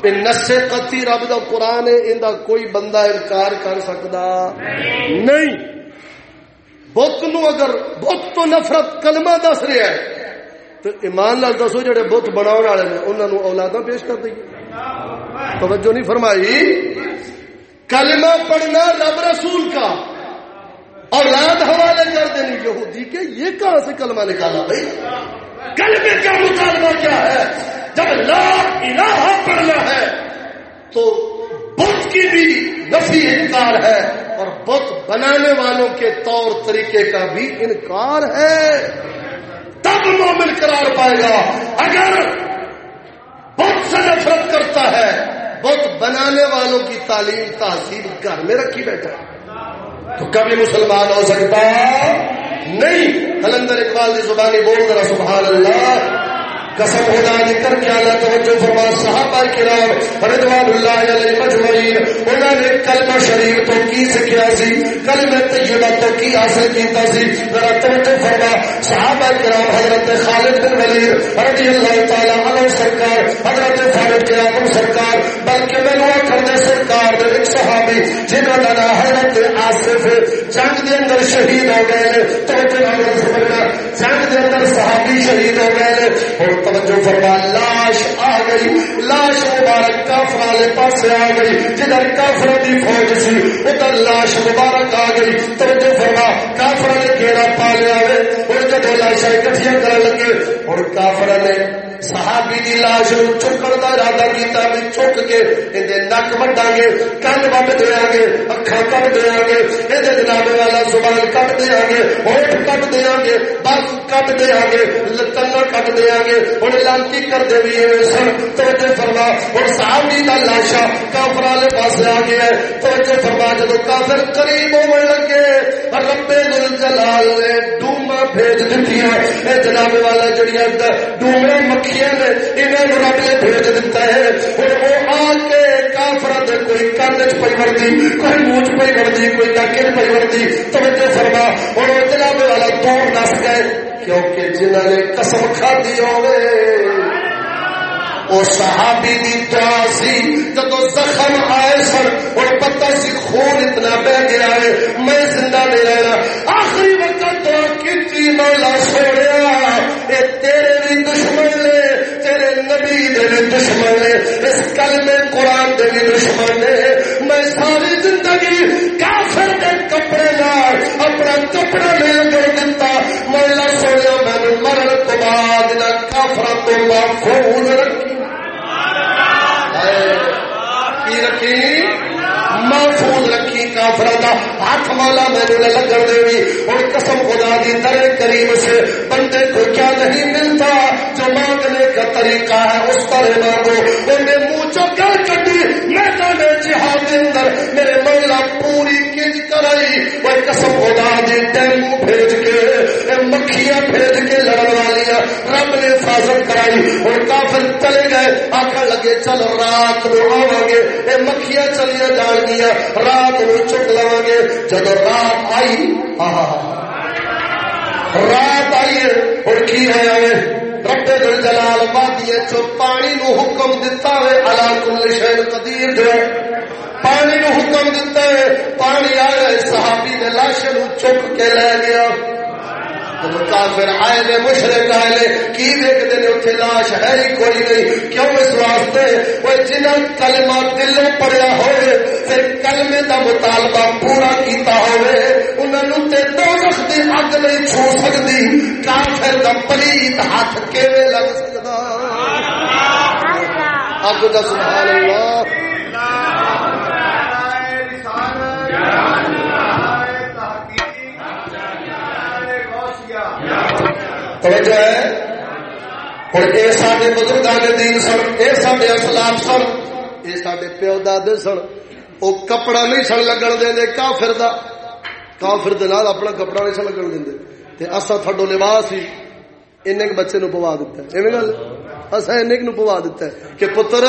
[SPEAKER 1] نسے کتی رب دا قرآن ہے، ان کوئی بندہ انکار کر سکتا۔ نہیں۔ بت نو اگر بت تو نفرت کلمہ دس رہا ہے، تو ایمان لال دسو جڑے بت بنا والے نے انہوں نے اولادا پیش کر دیں توجہ نہیں فرمائی۔ کلمہ پڑھنا رب رسول کا۔ اولاد حوالے کر دینی، یہودی کے یہ کہاں سے کلمہ نکالا بھائی؟ کلمے کا مطالبہ کیا ہے؟ جب لا الہ پڑھنا ہے، تو بت کی بھی نفی انکار ہے اور بت بنانے والوں کے طور طریقے کا بھی انکار ہے۔ تب مومن قرار پائے گا۔ اگر بت سے نفرت کرتا ہے، بت بنانے والوں کی تعلیم تہذیب گھر میں رکھی بیٹھا۔ تو کبھی مسلمان ہو سکتا نہیں، کلندر اقبال کی زبانی بول کر سبحان اللہ قسم خدا دی کر کے اللہ توجہ فرما، صحابہ کرام رضوان اللہ علیہ مجمعین انہوں نے کلمہ شریف تو کی سکھیا سی؟ کلمہ طیبہ تو کی حاصل کیتا سی؟ ذرا توجہ فرما، صحابہ کرام حضرت خالد بن ولید رضی اللہ تعالی عنہ سرکار، حضرت فاروق کرام سرکار، بلکہ میں نوا کرنے سرکار دے ایک صحابی جنہوں کا حضرت آصف جنگ دے اندر شہید ہو گئے توجہ فرما جنگ دے اندر صحابی شہید ہو گئے۔ نے اور توجہ فرما، لاش آ گئی، لاش مبارک کافر والے پاس آ گئی، جدھر کافر کی فوج سی، ادھر لاش مبارک آ گئی۔ توجہ فرما کافر نے کیڑا پا لیا اور جب لاشا اکٹھیا کر لگے، اور کافر نے صحابی دی لاش چکر کا ارادہ کیتا بھی چک کے اندر نک وڈا گے کن وڈ دیا گے اکھا کٹ دیا گے۔ یہ جناب والا زبان کٹ دیا گے ہوٹ کٹ دیا گے، بس کٹ دیا گے کنا کٹ دیا گے۔ ہوں لانتی کرتے بھی سن توجہ فرما۔ ہوں صحابی کا لاشا کافر والے پاس آ گیا ہے۔ توجہ فرما جب کافر قریب ہو لگے ربے دل جلال نے ڈوما بھیج دیتی ہے جناب والا، جڑی ڈومے مکھی مکھیاں نے انہوں رب نے بھیج دیتا ہے۔ اور وہ آ کے کافر کوئی کن چ پی وردی کوئی منہ پی وردی کوئی ڈاکے پی وردی توجہ فرما اور وہ جناب والا دور دس گئے کیونکہ جنہوں نے قسم کھادی ہوئے وہ صحابی دی دعا سی جب زخم آئے سن اور پتہ سی خون اتنا بہ گیا ہے، میں زندہ نہیں رہنا۔ آخری وقت دعا کی مولا سوڑیا اے تیرے بھی دشمن نے، تیرے نبی دے بھی دشمن نے، اس کل میں قرآن دے بھی دشمن نے۔ میں ساری زندگی اپنا کپڑا مل کر دیتا مولا سوڑیا میں مرن تو بعد نہ کافر تو محفوظ رکھی کی رکھی محفوظ رکھی کافر کا ہاتھ والا میرے لگن دے اور قسم خدا دی در کریم سے بندے کو کیا نہیں ملتا جو مانگنے کا طریقہ ہے اس طرح مانگو انہیں جہاد اندر میرے مولا پوری کج کرائی، وہ قسم خدا دی ٹیمو بھیج کے مکھیاں بھیج کے لڑن والی رب نے حفاظت کرائی۔ اور کافر چلے گئے آخر لگے چلو رات نو آو گے یہ مکھیاں چلیا جان گیا رات نو چک لوا گے۔ جب رات آئی، آہا۔ رات آئیے اور کی ہے آئے رب دل جلال بادی چو پانی نو حکم دتا ہے الا کل شہر قدیر جو پانی نو حکم دتا ہے پانی آیا صحابی نے لاش نو چک کے لے گیا۔ کافر آئے نے مشرق آئے نے کی دیکھتے ہیں اتنے لاش؟ ہے ہی کوئی نہیں۔ کیوں اس واسطے؟ وہ جنہ کلمہ دلوں پڑیا ہوئے پھر کلمے کا مطالبہ پورا کیتا ہوئے انہوں تے دو رخ دی اگ نہیں چھو سکتی۔ کافر کا پلیت ہاتھ کیوے لگ سکتا؟ اگ کا سبحان اللہ۔ توجہ ہے؟ ہوں یہ سارے بزرگان دین سن یہ سارے اسلام سن یہ سارے پیو دے سن وہ کپڑا نہیں سن لگن دے کافر دا۔ کافر دال اپنا کپڑا نہیں سن لگن دے۔ اصا تھڈو لباس ہی این بچے نو پوا دیتا ہے۔ ایویں گل؟ اصا این نو پوا دیتا ہے کہ پتر،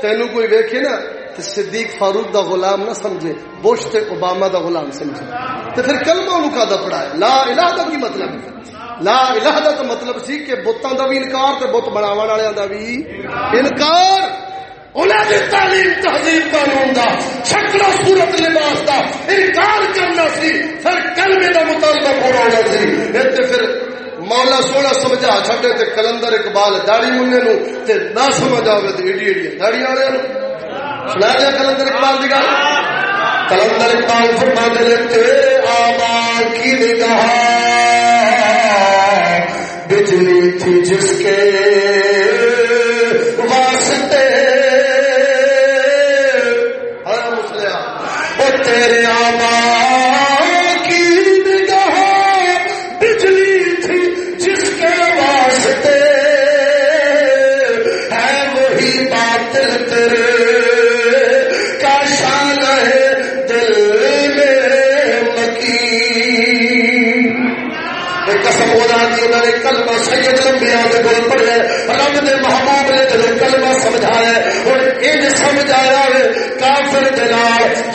[SPEAKER 1] تینوں کوئی ویکھے نا تو صدیق فاروق دا غلام نہ سمجھے، بش تے اوباما دا غلام سمجھے۔ تو پھر کلمہ انہوں کا دا پڑا ہے۔ لا الہ دا کی مطلب ہے۔ لا الہ دا تو مطلب سی کہ بتاں دا بھی انکار تے بت بناون والےاں دا بھی انکار۔ انہاں دی تعلیم تہذیب قانون دا شکل و صورت لباس دا انکار کرنا سی، پھر کلمے دا مطالبہ پورا سی۔ تے پھر مولا سونا سمجھا چھڈے تے کلندر اقبال داڑی منے نو تے نہ سمجھ آوے تے ایڈی ایڈی داڑی والے نو۔ سنا دیا کلندر اقبال دی گل؟ کلندر اقبال فرما دے تے آبا کی نگاہ کہ جس کے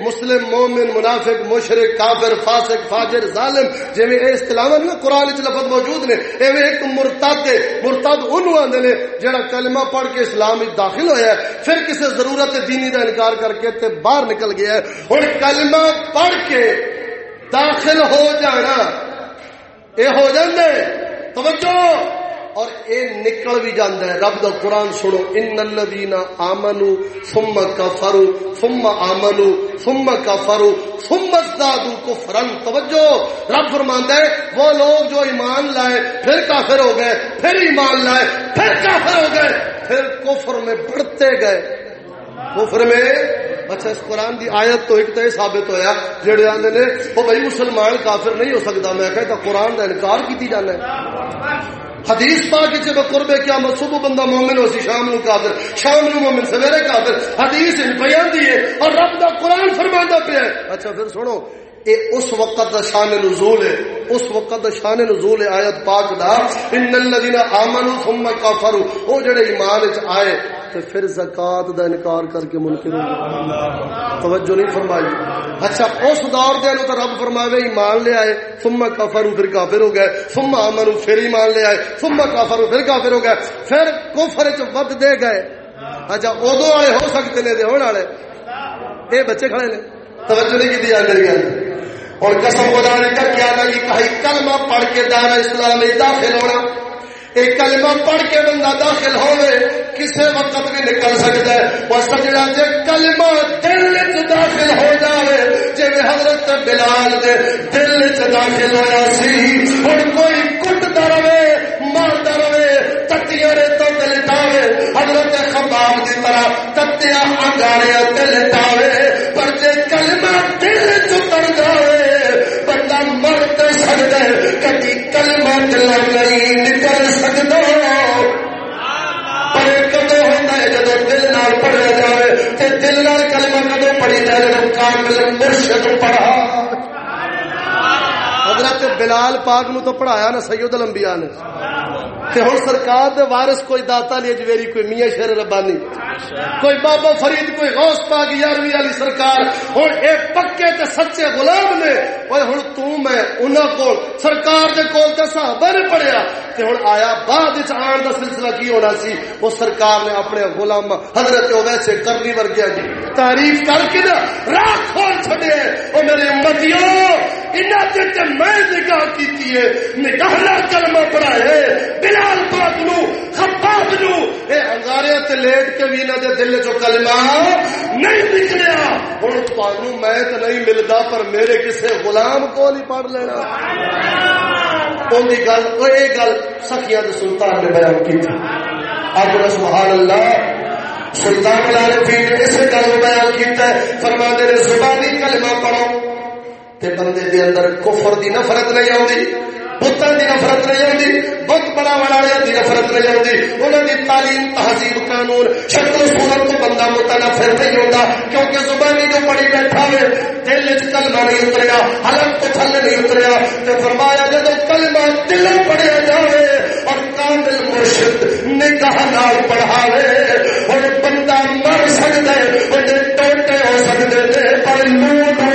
[SPEAKER 1] مسلم مومن، منافق مشرق کافر، فاسق، فاجر، ظالم جی اے اصطلاح نا قرآن چ لفظ موجود نے، ایویں ایک مرتد ہے مرتد انہوں آدھے نے جہاں کلمہ پڑھ کے اسلام داخل ہویا ہے۔ پھر کسی ضرورت دینی کا انکار کر کے تے باہر نکل گیا ہے۔ ہوں کلمہ پڑھ کے داخل ہو جانا، اے ہو جاندے۔ توجہ! اور اے نکل بھی جاندہ ہے۔ رب دا قرآن سنو۔ ان الذین آمنو ثم کفرو ثم آمنو ثم کفرو ثم ازدادو کفرن توجہ۔ رب فرماندا ہے، وہ لوگ جو ایمان لائے، پھر کافر ہو گئے، پھر ایمان لائے، پھر کافر ہو گئے، پھر کفر میں بڑھتے گئے۔ کفر میں اچھا اس قرآن دی آیت تو ایک تو یہ ثابت ہویا جڑے آندے نے، وہ بھائی مسلمان کافر نہیں ہو سکتا۔ میں کہتا، قرآن کا انکار کیتی جانا ہے۔ حدیث پاک چ بقرب کیا صبح بندہ مومن ہو سی شام نو قادر، شام نو مومن سویرے قادر۔ حدیث بیان دی ہے اور رب دا قرآن فرماندا پیا ہے۔ اچھا پھر سنو اے اس وقت دا شان نزول ہے۔ اس وقت دا شان نزول ہے آیت پاک دا ان الذين امنوا ثم كفروا او جڑے ایمان وچ آئے تے پھر زکات دا انکار کر کے منکر ہو گئے۔ توجہ نہیں فرمائی۔ اچھا اس دور دے نو تے رب فرماوے ایمان لے آئے، ثم کفروا پھر کافر ہو گئے۔ ثم امنوا پھر ایمان لے آئے۔ ثم کفروا پھر کافر ہو گئے۔ پھر کفر وچ ود دے گئے۔ اچھا اودو والے ہو سکتے نے تے ہون والے۔ اے بچے کھڑے نے۔ توجہ نہیں کی دی میری گل۔ اور قسم خدا نے کر کے آنا کہ کلمہ پڑھ کے دار اسلام میں داخل ہونا۔ ایک کلمہ پڑھ کے بندہ داخل ہوئے کسی وقت بھی نکل سکتا۔ ہے وہ سجنا جی کلمہ دل چ داخل ہو جائے جی حضرت بلال دے دل چ داخل ہوا سی۔ ہوں کوئی کٹتا رہے، مارتا رہے، تتیاں تو دل دلٹاوے حضرت خباب کی طرح تتیاں انگاڑیاں دلٹاوے پر دل نال جائے تو دل کلمہ کدو پڑھی جائے جب کامل مرشد پڑھا۔ حضرت بلال پاک نو تو پڑھایا نا سید الانبیاء نے۔ تے ہن سرکار دے وارث کوئی داتا علی اجویری کوئی میاں شیر ربانی۔ کوئی بابا فرید، کوئی غوث پاک یاروی علی سرکار۔ ہن اے پکے تے سچے غلام نے۔ اوے ہن تو میں انہاں کول، سرکار دے کول تے صحابہ نے پڑھیا۔ تے ہن آیا بعد وچ آن دا سلسلہ کی ہونا سی؟ وہ سرکار نے اپنے غلام حضرت اویس کرنی ورگیا دی تعریف کر کے نا راہ کھول چھڈے۔ او میرے امتیوں، انہاں تے میں نگاہ کیتی ہے نگاہ نال کلمہ پڑھائے۔ بلال پاک نو خباب نو۔ اے انگارے تے لیٹ کے بھی نہ دے دل چو کلمہ نہیں نکلیا۔ ہن تانوں میں تے نہیں ملدا پر میرے کسے غلام کو نہیں پڑھ لینا۔ اون دی گل او اے گل سخیاں دے سلطان نے بیان کیتی سبحان اللہ سلطان نے اس گل بیان کیتا ہے۔ فرماتے نے زبانی کلمہ پڑھو۔ تے بندے دے اندر کفر دی نفرت نہیں آتی پتر دی نفرت نہیں آتی بت بڑا بڑا دی نفرت نہیں آتی انہوں نے تعلیم تہذیب قانون شکل سورت تو بندہ متنفر نہیں ہوتا کیونکہ زبانی جو پڑی بیٹھا ہے دل چ کلمہ نہیں اتریا، حلق تو تھل نہیں اتریا تو فرمایا جب کلمہ دل پڑھیا جائے اور کامل مرشد نگاہ نال پڑھاوے اور بندہ مر سکتا ہے اور ٹوٹے ہو سکتے پر نور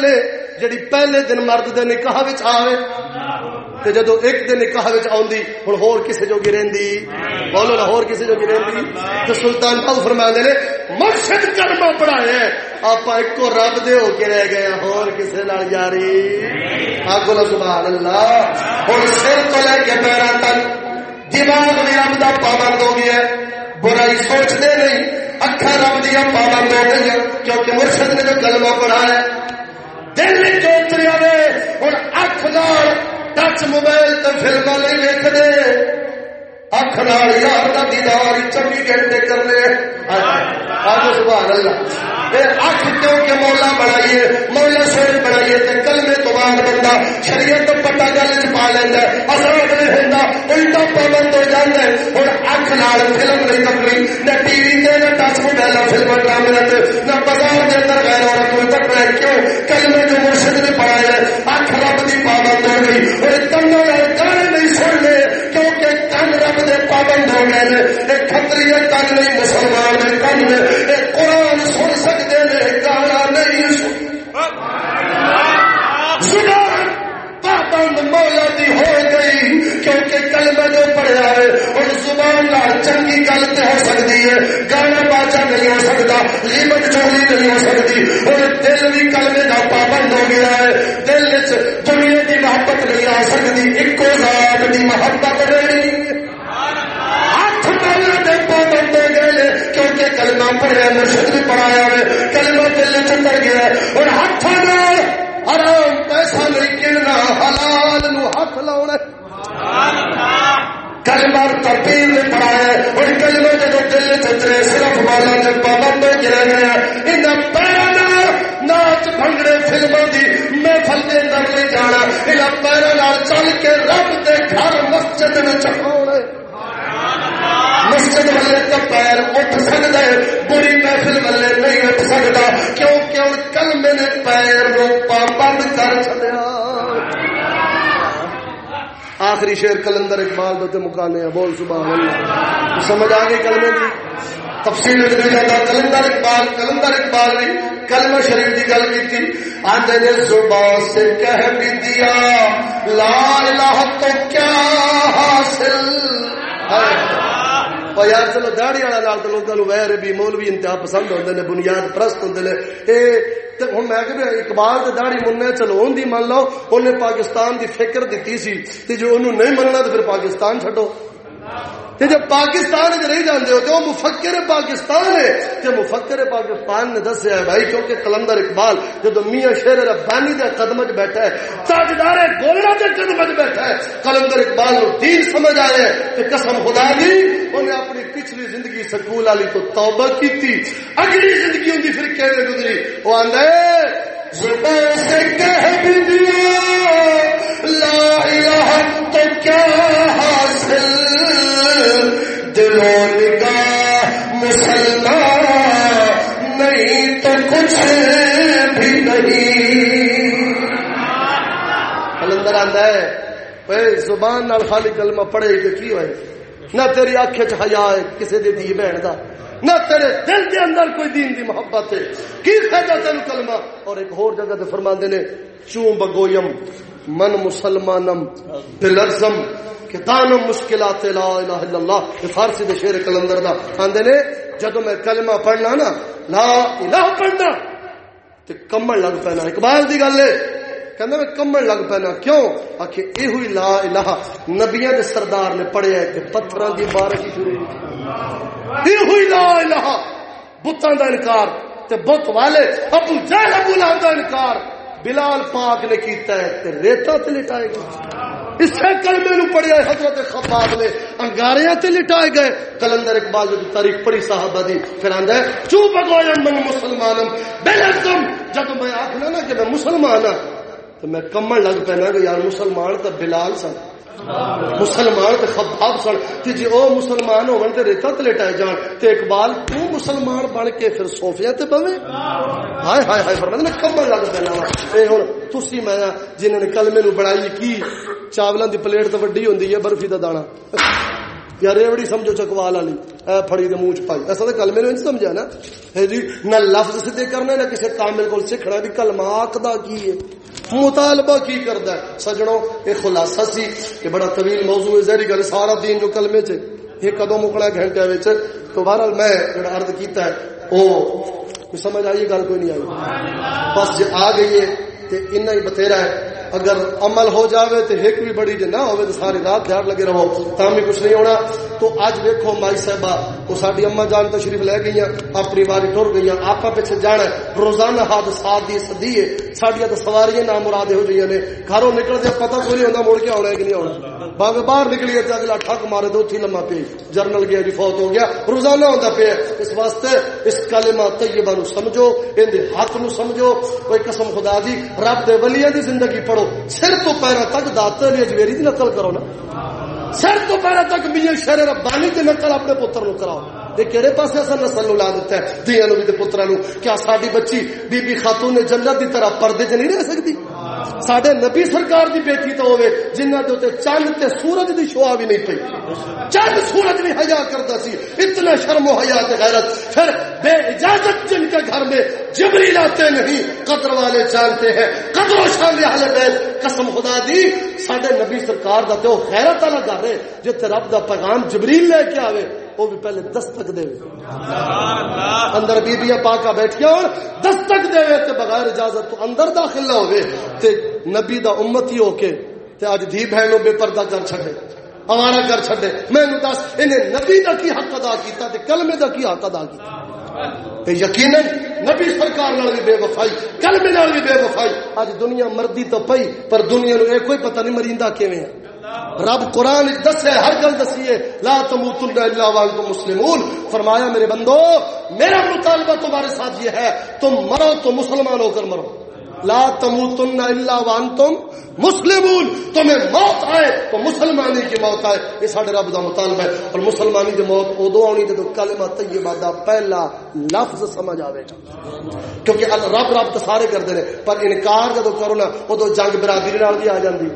[SPEAKER 1] پہلے جڑی پہلے دن مرد دے نکاح وچ آوے تے جدو ایک دن نکاح آدھی ہوں ہور کسی جوگی رہی بولو نا ہور کسی جوگی رہی تو سلطان باؤ فرما نے مرشد کرما پڑھایا ہے آپ ایک رب دے ہو کے رہ گئے ہور کسی نال جاری آگو سبحان اللہ ہوں سر تو لے کے پیرا تک دماغ بھی رب کا پابند ہو گیا ہے برائی سوچتے نہیں اکھا رب دیا پابند ہو گئی کیونکہ مرشد نے جو کلمہ پڑھایا دل جو اتریا ہوں اکھ نال ٹچ موبائل تو فلما نہیں دیکھتے اکھ نال یار کا دیدار چوبی گھنٹے کرنے آج سبحان اللہ اکھ کیوں کہ مولا بنائیے مولا شیر بنائیے کلمے تو بعد بندہ شریعت تو پٹا گل چ پا لینا آزاد نہیں ہوتا الٹا پابند ہو جاتا ہے ہوں اکھ نال فلم نہیں تکڑی نہ ٹی وی تے نہ ٹچ موبائل فلم ڈرامے نہ بازار کے اندر غیر عورت کوئی تک رہے کیوں کلمے جو مرشد پابند ہو گئے کتری کن نہیں مسلمان کن قرآن سن سکتے ہیں گانا نہیں پابند مولا دی ہو گئی کیونکہ کلمہ جو پڑھا ہے اور زبان لا چنگی گل تو ہو سکتی ہے گانا باجا نہیں ہو سکتا لیمت چوری نہیں ہو سکتی اور دل بھی کلمے کا پابند ہو گیا ہے دل دنیا کی محبت نہیں آ سکتی ایک ذات کی محبت رہی کیونکہ کلمہ پڑھیا مرشد بھی پڑھایا ہے کلمہ دل چتر گیا اور ہاتھ ہاں حرام پیسہ نہیں گننا، حلال نو ہاتھ لاؤنا کلمہ ترتیب نے پڑھایا اور کلمہ جب دل چترے، صرف والا نے پابند گرے گیا ان پیروں ناچ بھنگڑے فلموں کی محفل کے اندر نہیں جانا، ان پیروں چل کے رب کے گھر مسجد میں چڑھاؤ مسجد والے کا پیر اٹھ سکتا ہے بری محفل والے نہیں اٹھ سکتا کیونکہ کلمے نے پیر کو پابند کر چلیا آخری شیر کلندر اقبال دو مکانے بول صبح اللہ۔ سمجھ آ گئی کلمے کی؟ تفصیل جاتا کلندر اقبال کلندر اقبال نے کلمہ شریف کی گل کی آدھے نے زبان سے کہہ بھی دیا، لا الہ تو کیا حاصل؟ او یار چلو داڑھی والا لال تو لوگوں ویر بھی مولوی انتہا پسند ہوتے ہیں بنیاد پرست ہوتے ہیں ہوں میں کہ ہاں، اقبال تو داڑھی مننا چلو ان کی مان لو انہیں پاکستان کی فکر دیتی سی۔ جو انہوں نہیں مننا تو پھر پاکستان چھڈو۔ تے جب پاکستان وچ رہ جاندے ہو تے او مفکر پاکستان ہے۔ تے مفکر پاکستان نے دسیا ہے، بھائی، کیونکہ کلندر اقبال جب میاں شیر ربانی دے قدم وچ بیٹھا ہے، تاجدار گولڑا دے قدم وچ بیٹھا ہے، کلندر اقبال نو دین سمجھ آیا ہے تے قسم خدا دی اونے اپنی پچھلی زندگی سکول والی تو توبہ کیتی، اگلی زندگی اون دی پھر کیویں گزری؟ او آندا ہے زبان لا الہ تو کیا حاصل، دلوں نگاہ مسلمان نہیں تو کچھ بھی نہیں۔ کلندر آتا ہے زبان نال خالی کلمہ پڑھے کہ کی ہوئے؟ نہ تیری آنکھ حیا ہے کسی دی بہن دا۔ نہ تیرے دل کے اندر کوئی دین دی محبت ہے۔ کی فائدہ تین کلمہ؟ اور ایک اور جگہ تے فرما نے، چوں بگویم، من مسلمانم دلرزم کہ دانم مشکلات لا الہ الا اللہ یہ فارسی دے شیر کلندر دا۔ آندے نے جدو میں کلمہ پڑھنا نا، لا الہ پڑھنا، تے کمل لگ پینا۔ اقبال دی گل ہے کہنا میں کمل لگ پینا کیوں؟ آکھے اے ہوئی لا الہ، نبیاں دے سردار نے پڑھیا ہے کہ پتھراں دی بارش شروع ہوئی۔ اے ہوئی لا الہ، بتاں دا انکار۔ تے بت والے ابو جہل، ابو لہب دا انکار۔ بلال پاک نے کیتا ہے تے ریتا تے لٹائے گا اس سے کلمے نو پڑھیا ہے حضرت خباب نے۔ انگاریاں تے لٹائے گئے۔ کلندر اقبال جو تاریخ پڑھی صحابہ دی۔ پھر آندا ہے چوپ گویا من مسلمانم۔ بلکم جب میں آکھنا نا کہ میں مسلمان ہاں تو میں کمل لگ پینا کہ یار مسلمان تے بلال سن۔ مسلمان تے خباب سن۔ کہ جی او مسلمان ہون تے ریتا تے جان۔ تے اقبال، تو مسلمان بن کے پھر صوفیاں تے بوے۔ ہائے ہائے ہائے فرمایا میں کمل لگ پینا وا۔ اے ہن، تسی میں جنہاں نے کلمے نو بڑائی کی چاولاں دی پلیٹ تے وڈی ہوندی ہے، برفی دا دانا۔ یا ریوڑی سمجھو چکوال والی اے پھڑی دے منہ چ پائی۔ ایسا تے کلمے نو نہیں سمجھا نا۔ ہے جی نہ لفظ سیدھے کرنے نہ کسی کامل کول سیکھنا بھی کلمہ آکدا کی ہے؟ مطالبہ کی کرتا ہے؟ سجڑوں، یہ خلاصہ سی کہ بڑا طویل موضوع ہے، زہری گل سارا دین جو کلمے چ یہ کدو مکنا گھنٹے وچ تو بہرحال میں جڑا عرض کیتا ہے، او سمجھ آئی گل؟ کوئی نہیں آئی۔ بس جی آ گئی ہے، تے ہی بتھیرا ہے۔ اگر عمل ہو جاوے تو ایک بھی بڑی جی نہ ہوئے تو ساری رات دھیان لگے رہو تم بھی کچھ نہیں ہونا۔ تو اج دیکھو مائی صاحبہ، وہ ساری اما جان تشریف لے گئی اپنی باری ٹر گئی آپ پیچھے جانا روزانہ حادثات دی سدی ہے سڈیا تو سواریاں نام مراد ہو گئی نے۔ گھروں نکل دیا پتا کوئی نہیں ہوتا مڑ کے آنا ہے کہ نہیں آنا۔ باغ باہر نکلی ہے اگلا ٹھک مارے تو اتھی لما پی۔ جرنل گیا جی فوت ہو گیا۔ روزانہ ہوتا پیا اس واسطے اس کلمہ طیبہ نو سمجھو ان دے حق نو سمجھو۔ کوئی قسم خدا دی، رب دے ولیاں دی زندگی پڑھو۔ سر تو پیرا تک داتے نے اجمیری دی نقل کرو نا سر تو پیرا تک میاں شیر ربانی دی نقل اپنے پتر نو کراؤ یہ کہڑے پاس اصل نسل نو لا دیتا ہے دیا نو بھی پترا نو کیا ساری بچی بی بی خاتون نے جنت دی طرح پردے چ نہیں رہ سکتی سڈے نبی سرکار دی بیٹی تو ہوے جنہ دے چند تے سورج دی شوا بھی نہیں پئی۔ چند سورج بھی حیا کرتا سی، اتنا شرم و حیا تے غیرت۔ پھر بے اجازت جن کے گھر میں جبری لاتے نہیں، قدر والے جانتے ہیں۔ قدر و شان اہل بیت، قسم خدا دی سڈے نبی سرکار دا تو غیرت والا گھر ہے جتے رب دا پیغام جبریل لے کے آوے۔ وہ بھی پہلے دستک دے اندر بیبیاں پاکا بیٹھیا ہو دستک دے تے بغیر اجازت تو اندر داخل نہ ہوئے تے نبی دا امتی ہو کے تے اج دھی بہنوں بے پردہ کر چھڈے آوارا کر چھڈے۔ میں نو دس، انہیں نبی دا کی حق ادا کیتا تے کلمے دا کی حق ادا کیتا؟ تے یقیناً نبی سرکار نال بھی بے وفائی، کلمے نال بھی بے وفائی۔ اج دنیا مردی تو پئی، پر دنیا نو اے کوئی پتہ نہیں مریندا کیویں ہے رب قرآن دس ہے، ہر گل دسی ہے۔ لا تموتن الا وانتم مسلمون۔ فرمایا، میرے بندو، میرا مطالبہ تمہارے ساتھ یہ ہے، تم مرو تو مسلمان ہو کر مرو۔ لا تموتن الا وانتم مسلمون۔ تمہیں موت آئے تو مسلمانی کی موت آئے۔ یہ سارے رب کا مطالبہ ہے۔ اور مسلمانی کی موت ادو آنی جب کلمہ طیبہ دا پہلا لفظ سمجھ آئے گا۔ کیونکہ رب رب تو سارے کرتے ہیں پر انکار جب کرو نا، ادو جنگ برادری بھی آ جاتی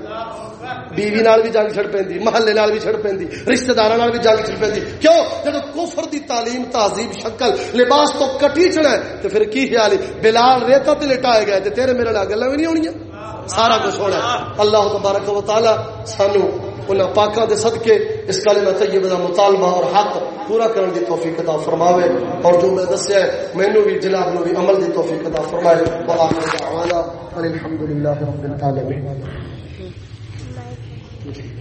[SPEAKER 1] بیوی نال بھی جنگ چھڑ پیندی محلے نال بھی چھڑ پیندی رشتہ داراں نال بھی جنگ چھڑ پیندی کیوں؟ جب کفر دی تعلیم، تہذیب، شکل، لباس تو کٹی چڑا ہے، تے پھر کی خیال ہے؟ بلال ریتا تے لٹائے گئے، تے تیرے میرے نال گلاں بھی نہیں ہونیاں؟ سارا کچھ ہونا ہے۔ اللہ تبارک و تعالی سانو ان پاکاں دے صدقے، اس کلمہ طیبہ دا مطالبہ اور حق پورا کرن دی توفیق عطا فرماوے۔ اور جو میں دسیا ہے، مینوں بھی، جناب نو بھی عمل دی توفیق عطا فرمائے۔ واخر دعوانا الحمدللہ رب العالمین۔ Thank you.